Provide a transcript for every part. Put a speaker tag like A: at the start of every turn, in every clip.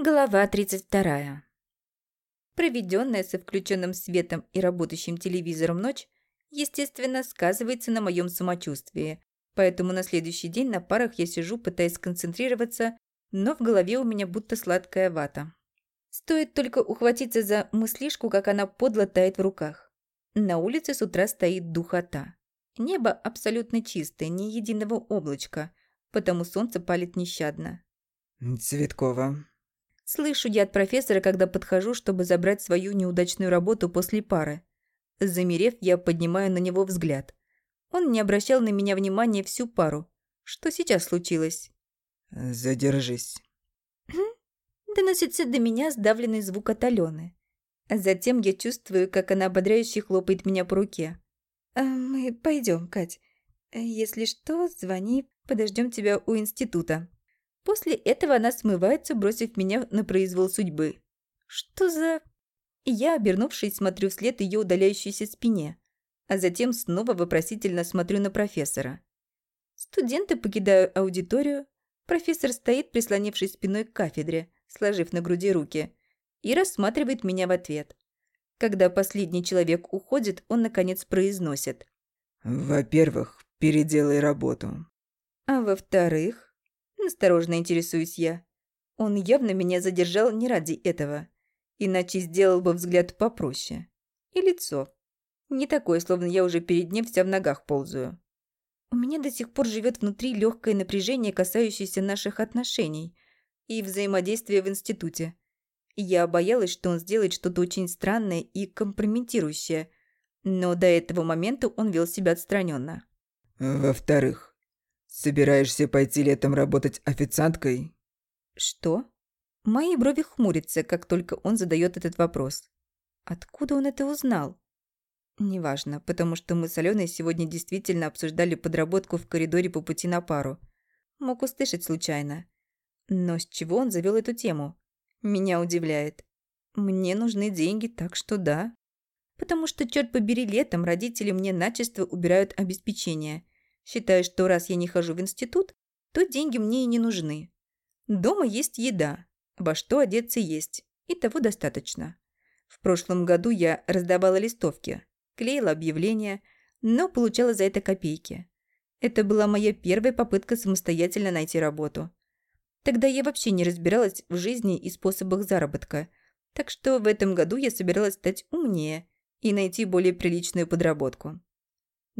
A: Глава 32. Проведенная со включенным светом и работающим телевизором ночь, естественно, сказывается на моем самочувствии, поэтому на следующий день на парах я сижу, пытаясь сконцентрироваться, но в голове у меня будто сладкая вата. Стоит только ухватиться за мыслишку, как она подло тает в руках. На улице с утра стоит духота. Небо абсолютно чистое, ни единого облачка, потому солнце палит нещадно.
B: «Цветкова,
A: Слышу я от профессора, когда подхожу, чтобы забрать свою неудачную работу после пары. Замерев, я поднимаю на него взгляд. Он не обращал на меня внимания всю пару. Что сейчас случилось?
B: задержись».
A: Доносится до меня сдавленный звук от Алены. Затем я чувствую, как она ободряюще хлопает меня по руке. «А «Мы пойдем, Кать. Если что, звони, подождем тебя у института». После этого она смывается, бросив меня на произвол судьбы. Что за... Я, обернувшись, смотрю вслед ее удаляющейся спине, а затем снова вопросительно смотрю на профессора. Студенты покидают аудиторию. Профессор стоит, прислонившись спиной к кафедре, сложив на груди руки, и рассматривает меня в ответ. Когда последний человек уходит, он, наконец, произносит.
B: «Во-первых, переделай работу».
A: А во-вторых... Осторожно интересуюсь я. Он явно меня задержал не ради этого. Иначе сделал бы взгляд попроще. И лицо. Не такое, словно я уже перед ним вся в ногах ползаю. У меня до сих пор живет внутри легкое напряжение, касающееся наших отношений и взаимодействия в институте. Я боялась, что он сделает что-то очень странное и компрометирующее, но до этого момента он вел себя отстраненно.
B: «Во-вторых, Собираешься пойти летом работать официанткой?
A: Что? Мои брови хмурятся, как только он задает этот вопрос. Откуда он это узнал? Неважно, потому что мы с Аленой сегодня действительно обсуждали подработку в коридоре по пути на пару. Мог услышать случайно. Но с чего он завел эту тему? Меня удивляет. Мне нужны деньги, так что да. Потому что, черт побери, летом родители мне начисто убирают обеспечение – Считаю, что раз я не хожу в институт, то деньги мне и не нужны. Дома есть еда, во что одеться есть, и того достаточно. В прошлом году я раздавала листовки, клеила объявления, но получала за это копейки. Это была моя первая попытка самостоятельно найти работу. Тогда я вообще не разбиралась в жизни и способах заработка, так что в этом году я собиралась стать умнее и найти более приличную подработку.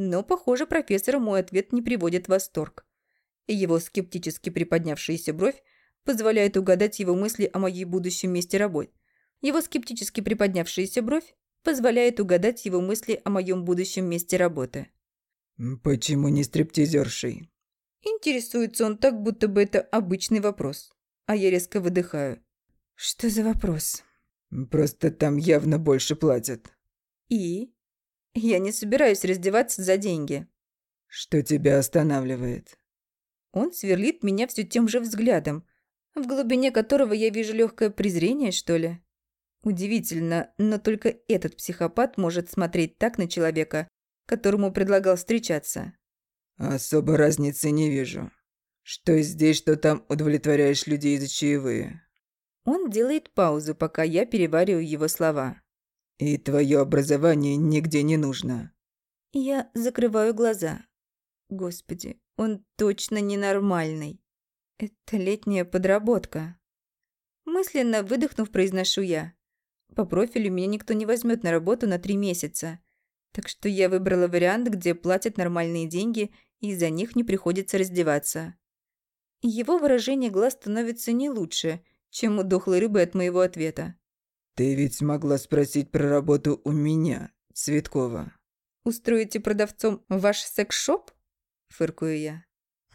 A: Но, похоже, профессора мой ответ не приводит в восторг. Его скептически приподнявшаяся бровь позволяет угадать его мысли о моей будущем месте работы. Его скептически приподнявшаяся бровь позволяет угадать его мысли о моем будущем месте работы.
B: «Почему не стриптизершей?»
A: Интересуется он так, будто бы это обычный вопрос. А я резко выдыхаю. «Что за вопрос?»
B: «Просто там явно больше платят».
A: «И?» Я не собираюсь раздеваться за деньги.
B: Что тебя останавливает?
A: Он сверлит меня все тем же взглядом, в глубине которого я вижу легкое презрение, что ли. Удивительно, но только этот психопат может смотреть так на человека, которому предлагал встречаться.
B: Особо разницы не вижу. Что здесь, что там удовлетворяешь людей за чаевые.
A: Он делает паузу, пока я перевариваю его слова.
B: И твое образование нигде не нужно.
A: Я закрываю глаза. Господи, он точно ненормальный. Это летняя подработка. Мысленно выдохнув, произношу я. По профилю меня никто не возьмет на работу на три месяца. Так что я выбрала вариант, где платят нормальные деньги, и за них не приходится раздеваться. Его выражение глаз становится не лучше, чем у дохлой рыбы от моего ответа.
B: «Ты ведь могла спросить про работу у меня, Цветкова».
A: «Устроите продавцом ваш секс-шоп?» – фыркую я.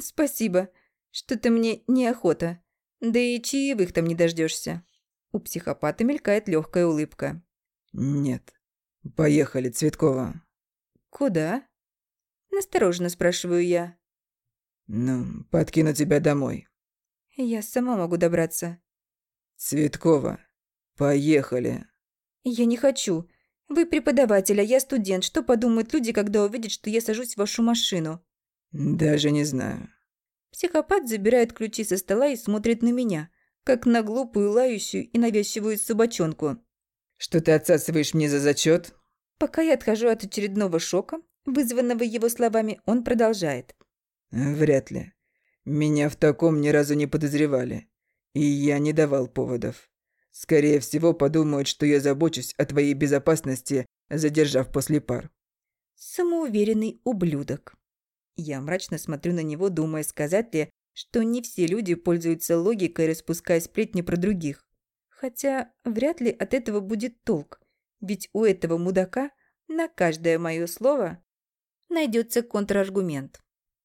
A: «Спасибо. Что-то мне неохота. Да и чаевых там не дождешься. У психопата мелькает легкая улыбка.
B: «Нет. Поехали, Цветкова».
A: «Куда?» Настороженно спрашиваю я.
B: «Ну, подкину тебя домой».
A: «Я сама могу добраться».
B: «Цветкова, «Поехали».
A: «Я не хочу. Вы преподаватель, а я студент. Что подумают люди, когда увидят, что я сажусь в вашу машину?»
B: «Даже не знаю».
A: Психопат забирает ключи со стола и смотрит на меня, как на глупую, лающую и навязчивую собачонку.
B: Что ты отсасываешь мне за зачет?
A: Пока я отхожу от очередного шока, вызванного его словами, он продолжает.
B: Вряд ли. Меня в таком ни разу не подозревали. И я не давал поводов. Скорее всего, подумают, что я забочусь о твоей безопасности, задержав после пар.
A: Самоуверенный ублюдок. Я мрачно смотрю на него, думая, сказать ли, что не все люди пользуются логикой, распуская сплетни про других. Хотя вряд ли от этого будет толк, ведь у этого мудака на каждое мое слово найдется контраргумент.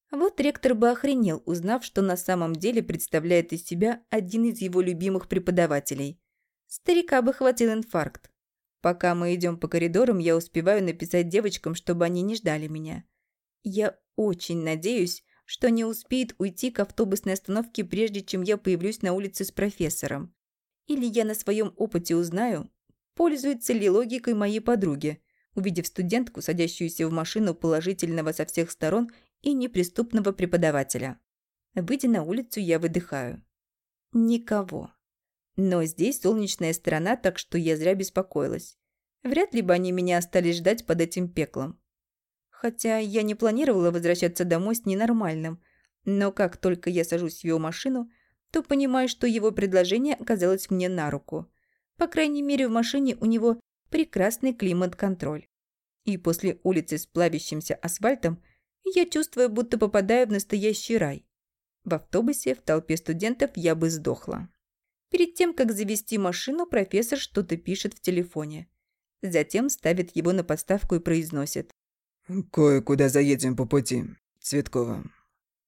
A: Вот ректор бы охренел, узнав, что на самом деле представляет из себя один из его любимых преподавателей. Старика бы хватил инфаркт. Пока мы идем по коридорам, я успеваю написать девочкам, чтобы они не ждали меня. Я очень надеюсь, что не успеет уйти к автобусной остановке, прежде чем я появлюсь на улице с профессором. Или я на своем опыте узнаю, пользуется ли логикой моей подруги, увидев студентку, садящуюся в машину положительного со всех сторон и неприступного преподавателя. Выйдя на улицу, я выдыхаю. Никого. Но здесь солнечная сторона, так что я зря беспокоилась. Вряд ли бы они меня остались ждать под этим пеклом. Хотя я не планировала возвращаться домой с ненормальным, но как только я сажусь в его машину, то понимаю, что его предложение оказалось мне на руку. По крайней мере, в машине у него прекрасный климат-контроль. И после улицы с плавящимся асфальтом я чувствую, будто попадаю в настоящий рай. В автобусе, в толпе студентов я бы сдохла. Перед тем, как завести машину, профессор что-то пишет в телефоне. Затем ставит его на подставку и произносит.
B: «Кое-куда заедем по пути, Цветкова».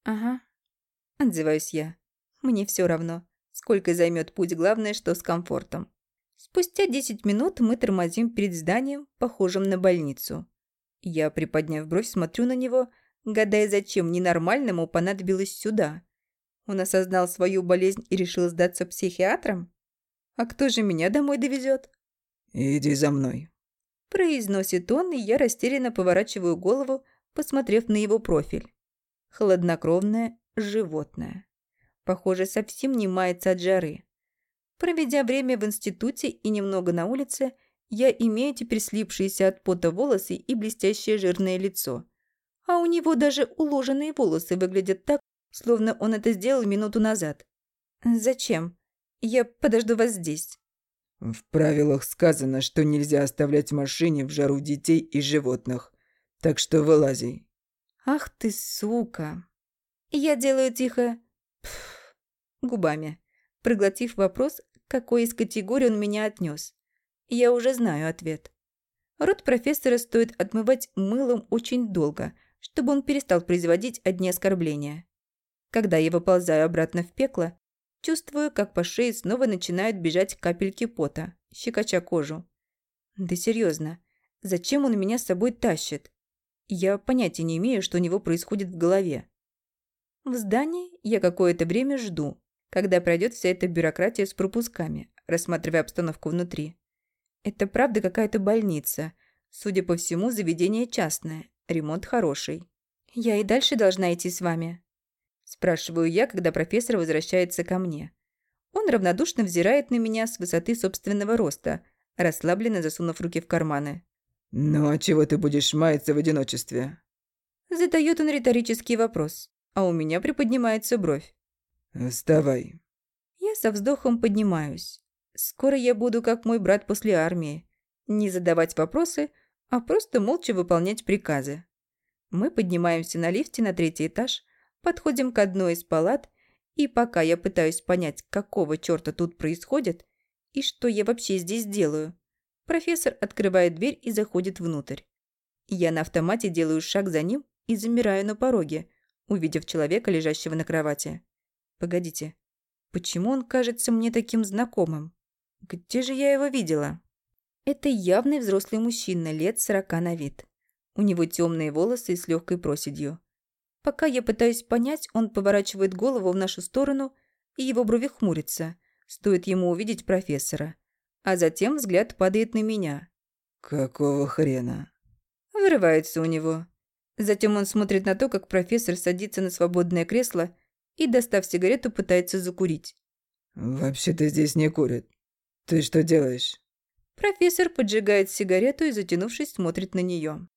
A: «Ага», – отзываюсь я. «Мне все равно, сколько займет путь, главное, что с комфортом». Спустя 10 минут мы тормозим перед зданием, похожим на больницу. Я, приподняв бровь, смотрю на него – гадая, зачем ненормальному понадобилось сюда. Он осознал свою болезнь и решил сдаться психиатрам? А кто же меня домой довезет?
B: «Иди за мной», –
A: произносит он, и я растерянно поворачиваю голову, посмотрев на его профиль. Хладнокровное животное. Похоже, совсем не мается от жары. Проведя время в институте и немного на улице, я имею теперь слипшиеся от пота волосы и блестящее жирное лицо а у него даже уложенные волосы выглядят так, словно он это сделал минуту назад. «Зачем? Я подожду вас здесь».
B: «В правилах сказано, что нельзя оставлять в машине в жару детей и животных, так что вылази».
A: «Ах ты сука!» Я делаю тихо Пф, губами, проглотив вопрос, какой из категорий он меня отнес. Я уже знаю ответ. Рот профессора стоит отмывать мылом очень долго – чтобы он перестал производить одни оскорбления. Когда я выползаю обратно в пекло, чувствую, как по шее снова начинают бежать капельки пота, щекоча кожу. Да серьезно, зачем он меня с собой тащит? Я понятия не имею, что у него происходит в голове. В здании я какое-то время жду, когда пройдет вся эта бюрократия с пропусками, рассматривая обстановку внутри. Это правда какая-то больница. Судя по всему, заведение частное, Ремонт хороший. Я и дальше должна идти с вами. Спрашиваю я, когда профессор возвращается ко мне. Он равнодушно взирает на меня с высоты собственного роста, расслабленно засунув руки в карманы.
B: «Ну а чего ты будешь маяться в одиночестве?»
A: Задает он риторический вопрос, а у меня приподнимается бровь.
B: «Вставай».
A: Я со вздохом поднимаюсь. Скоро я буду как мой брат после армии. Не задавать вопросы, а просто молча выполнять приказы. Мы поднимаемся на лифте на третий этаж, подходим к одной из палат, и пока я пытаюсь понять, какого черта тут происходит и что я вообще здесь делаю, профессор открывает дверь и заходит внутрь. Я на автомате делаю шаг за ним и замираю на пороге, увидев человека, лежащего на кровати. Погодите, почему он кажется мне таким знакомым? Где же я его видела? Это явный взрослый мужчина, лет сорока на вид. У него темные волосы с легкой проседью. Пока я пытаюсь понять, он поворачивает голову в нашу сторону, и его брови хмурятся. Стоит ему увидеть профессора. А затем взгляд падает на меня.
B: «Какого хрена?»
A: Вырывается у него. Затем он смотрит на то, как профессор садится на свободное кресло и, достав сигарету, пытается закурить.
B: Вообще-то здесь не курят. Ты что делаешь?
A: Профессор поджигает сигарету и, затянувшись, смотрит на нее.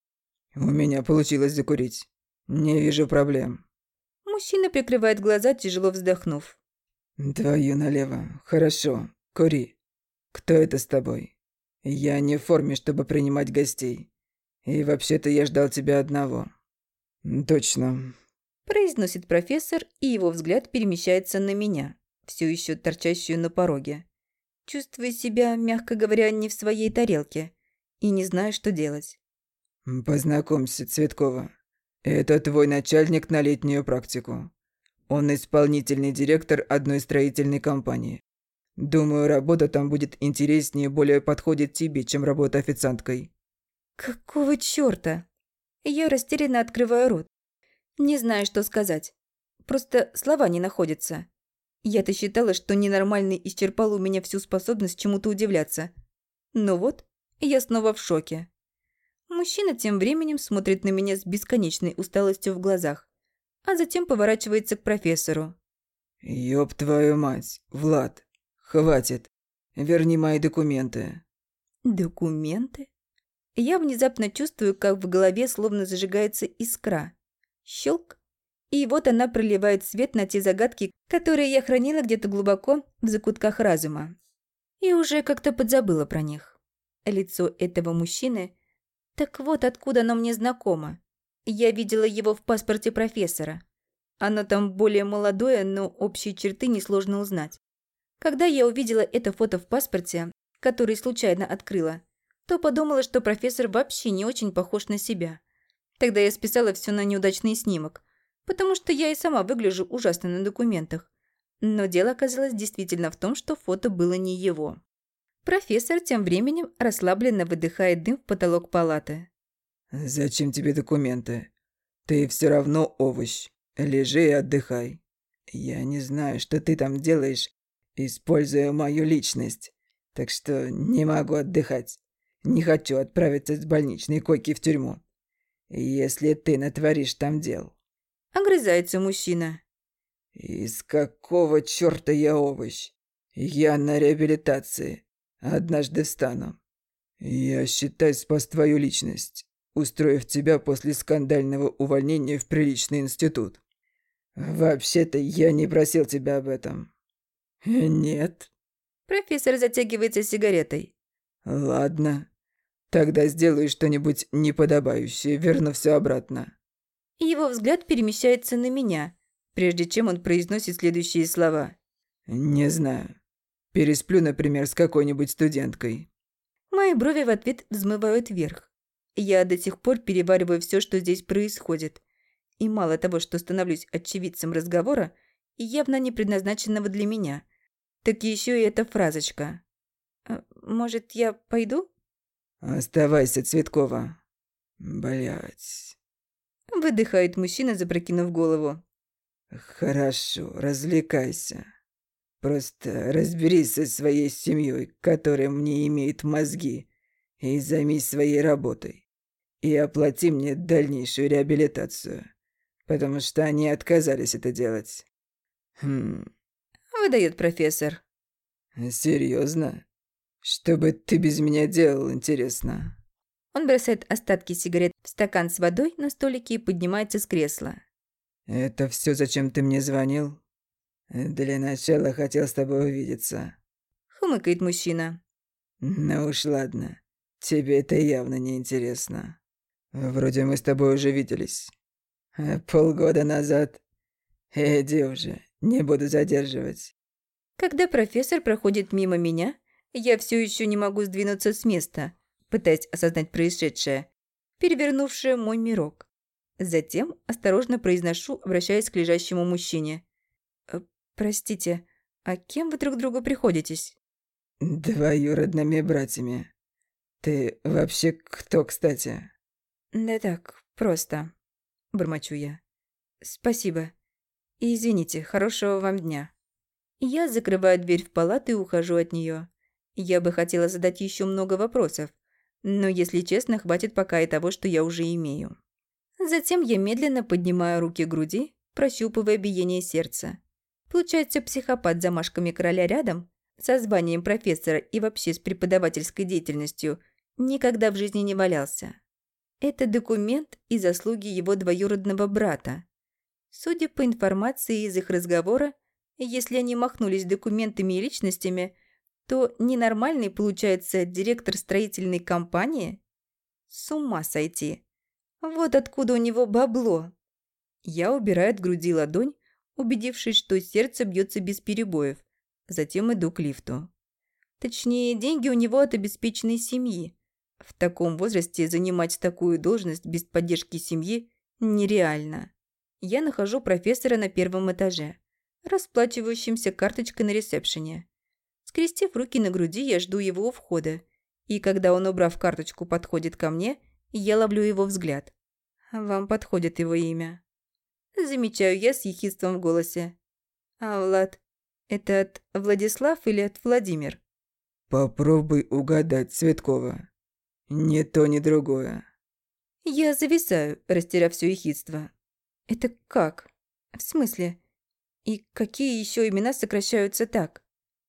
B: У меня получилось закурить. Не вижу проблем.
A: Мужчина прикрывает глаза, тяжело вздохнув.
B: Твою налево. Хорошо. Кури. Кто это с тобой? Я не в форме, чтобы принимать гостей. И вообще-то я ждал тебя одного. Точно.
A: Произносит профессор, и его взгляд перемещается на меня, все еще торчащую на пороге. Чувствую себя, мягко говоря, не в своей тарелке и не знаю, что делать.
B: Познакомься, Цветкова. Это твой начальник на летнюю практику. Он исполнительный директор одной строительной компании. Думаю, работа там будет интереснее и более подходит тебе, чем работа официанткой.
A: Какого чёрта? Я растерянно открываю рот. Не знаю, что сказать. Просто слова не находятся. Я-то считала, что ненормальный исчерпал у меня всю способность чему-то удивляться. Но вот, я снова в шоке. Мужчина тем временем смотрит на меня с бесконечной усталостью в глазах, а затем поворачивается к профессору.
B: «Ёб твою мать, Влад, хватит. Верни мои документы».
A: «Документы?» Я внезапно чувствую, как в голове словно зажигается искра. Щелк. И вот она проливает свет на те загадки, которые я хранила где-то глубоко в закутках разума. И уже как-то подзабыла про них. Лицо этого мужчины... Так вот откуда оно мне знакомо. Я видела его в паспорте профессора. Оно там более молодое, но общие черты несложно узнать. Когда я увидела это фото в паспорте, который случайно открыла, то подумала, что профессор вообще не очень похож на себя. Тогда я списала все на неудачный снимок, потому что я и сама выгляжу ужасно на документах. Но дело оказалось действительно в том, что фото было не его. Профессор тем временем расслабленно выдыхает дым в потолок палаты.
B: «Зачем тебе документы? Ты все равно овощ. Лежи и отдыхай. Я не знаю, что ты там делаешь, используя мою личность, так что не могу отдыхать. Не хочу отправиться с больничной койки в тюрьму. Если ты натворишь там дел.
A: Огрызается мужчина.
B: Из какого чёрта я овощ? Я на реабилитации. Однажды встану. Я считаю спас твою личность, устроив тебя после скандального увольнения в приличный институт. Вообще-то я не просил тебя об этом. Нет.
A: Профессор затягивается сигаретой.
B: Ладно. Тогда сделаю что-нибудь неподобающее, верну все обратно.
A: Его взгляд перемещается на меня, прежде чем он произносит следующие слова.
B: Не знаю. Пересплю, например, с какой-нибудь студенткой.
A: Мои брови в ответ взмывают вверх. Я до сих пор перевариваю все, что здесь происходит. И мало того, что становлюсь очевидцем разговора, явно не предназначенного для меня, так еще и эта фразочка. «А, «Может, я пойду?»
B: «Оставайся, Цветкова. Блять.
A: Выдыхает мужчина, запрокинув голову.
B: Хорошо, развлекайся. Просто разберись со своей семьей, которая мне имеет мозги, и займись своей работой. И оплати мне дальнейшую реабилитацию, потому что они отказались это делать. Хм.
A: Выдает профессор.
B: Серьезно? Что бы ты без меня делал, интересно?
A: Он бросает остатки сигарет в стакан с водой на столике и поднимается с кресла.
B: Это все, зачем ты мне звонил? Для начала хотел с тобой увидеться.
A: Хмыкает мужчина.
B: Ну уж ладно. Тебе это явно не интересно. Вроде мы с тобой уже виделись. Полгода назад. Иди уже, не буду задерживать.
A: Когда профессор проходит мимо меня, я все еще не могу сдвинуться с места, пытаясь осознать происшедшее, перевернувшее мой мирок. Затем осторожно произношу, обращаясь к лежащему мужчине. «Э, «Простите, а кем вы друг другу приходитесь?»
B: «Двоюродными братьями. Ты вообще кто, кстати?»
A: «Да так, просто», – бормочу я. «Спасибо. И извините, хорошего вам дня». Я закрываю дверь в палату и ухожу от нее. Я бы хотела задать еще много вопросов, но, если честно, хватит пока и того, что я уже имею. Затем я медленно поднимаю руки к груди, прощупывая биение сердца. Получается, психопат за замашками короля рядом, со званием профессора и вообще с преподавательской деятельностью, никогда в жизни не валялся. Это документ и заслуги его двоюродного брата. Судя по информации из их разговора, если они махнулись документами и личностями, то ненормальный, получается, директор строительной компании? С ума сойти. Вот откуда у него бабло. Я убираю от груди ладонь, убедившись, что сердце бьется без перебоев. Затем иду к лифту. Точнее, деньги у него от обеспеченной семьи. В таком возрасте занимать такую должность без поддержки семьи нереально. Я нахожу профессора на первом этаже, расплачивающимся карточкой на ресепшене. Скрестив руки на груди, я жду его у входа. И когда он, убрав карточку, подходит ко мне, я ловлю его взгляд. Вам подходит его имя. Замечаю я с ехидством в голосе. А Влад, это от Владислав или от Владимир?
B: Попробуй угадать, Цветкова. Ни то, ни другое.
A: Я зависаю, растеряв все ехидство. Это как? В смысле? И какие еще имена сокращаются так?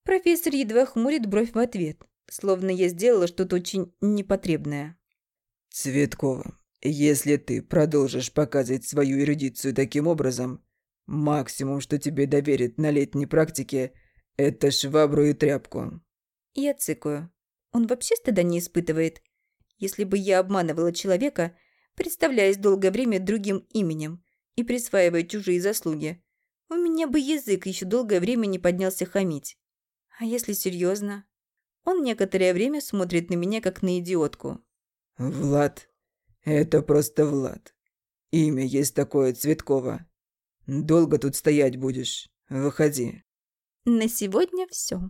A: Профессор едва хмурит бровь в ответ, словно я сделала что-то очень непотребное.
B: Цветкова, если ты продолжишь показывать свою эрудицию таким образом, максимум, что тебе доверят на летней практике, это швабру и тряпку.
A: Я цыкаю. Он вообще стыда не испытывает. Если бы я обманывала человека, представляясь долгое время другим именем и присваивая чужие заслуги, у меня бы язык еще долгое время не поднялся хамить. А если серьезно? Он некоторое время смотрит на меня, как на идиотку.
B: «Влад. Это просто Влад. Имя есть такое Цветкова. Долго тут стоять будешь? Выходи».
A: На сегодня все.